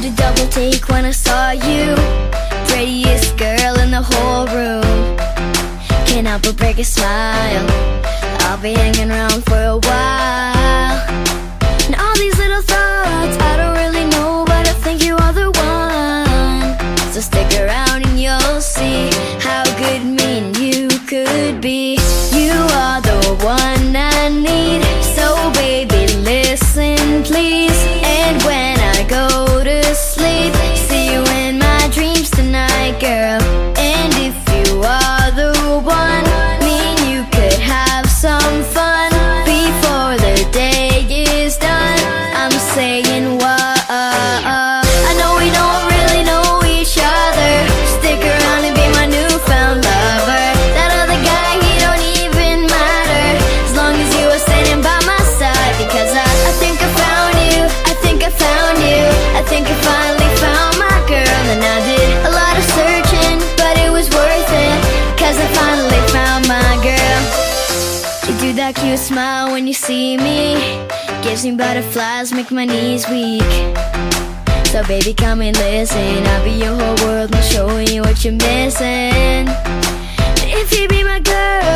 did a double take when I saw you. Prettiest girl in the whole room. Can't help but break a smile. I'll be hanging around for a while. And all these little thoughts I don't really know But I think you are the one. So stick around and you'll see How good me and you could be. You are the one. You do that cute smile when you see me. Gives me butterflies, make my knees weak. So baby come and listen. I'll be your whole world, I'll show you what you're missing. If you be my girl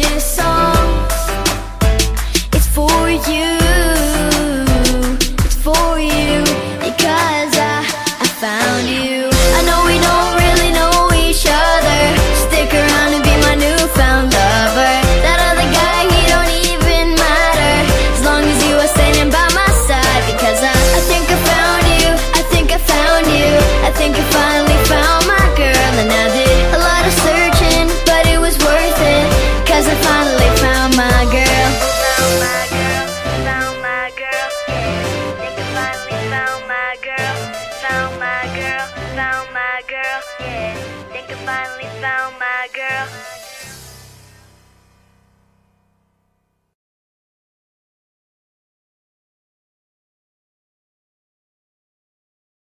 this song. found my girl. Yeah, think I finally found my girl.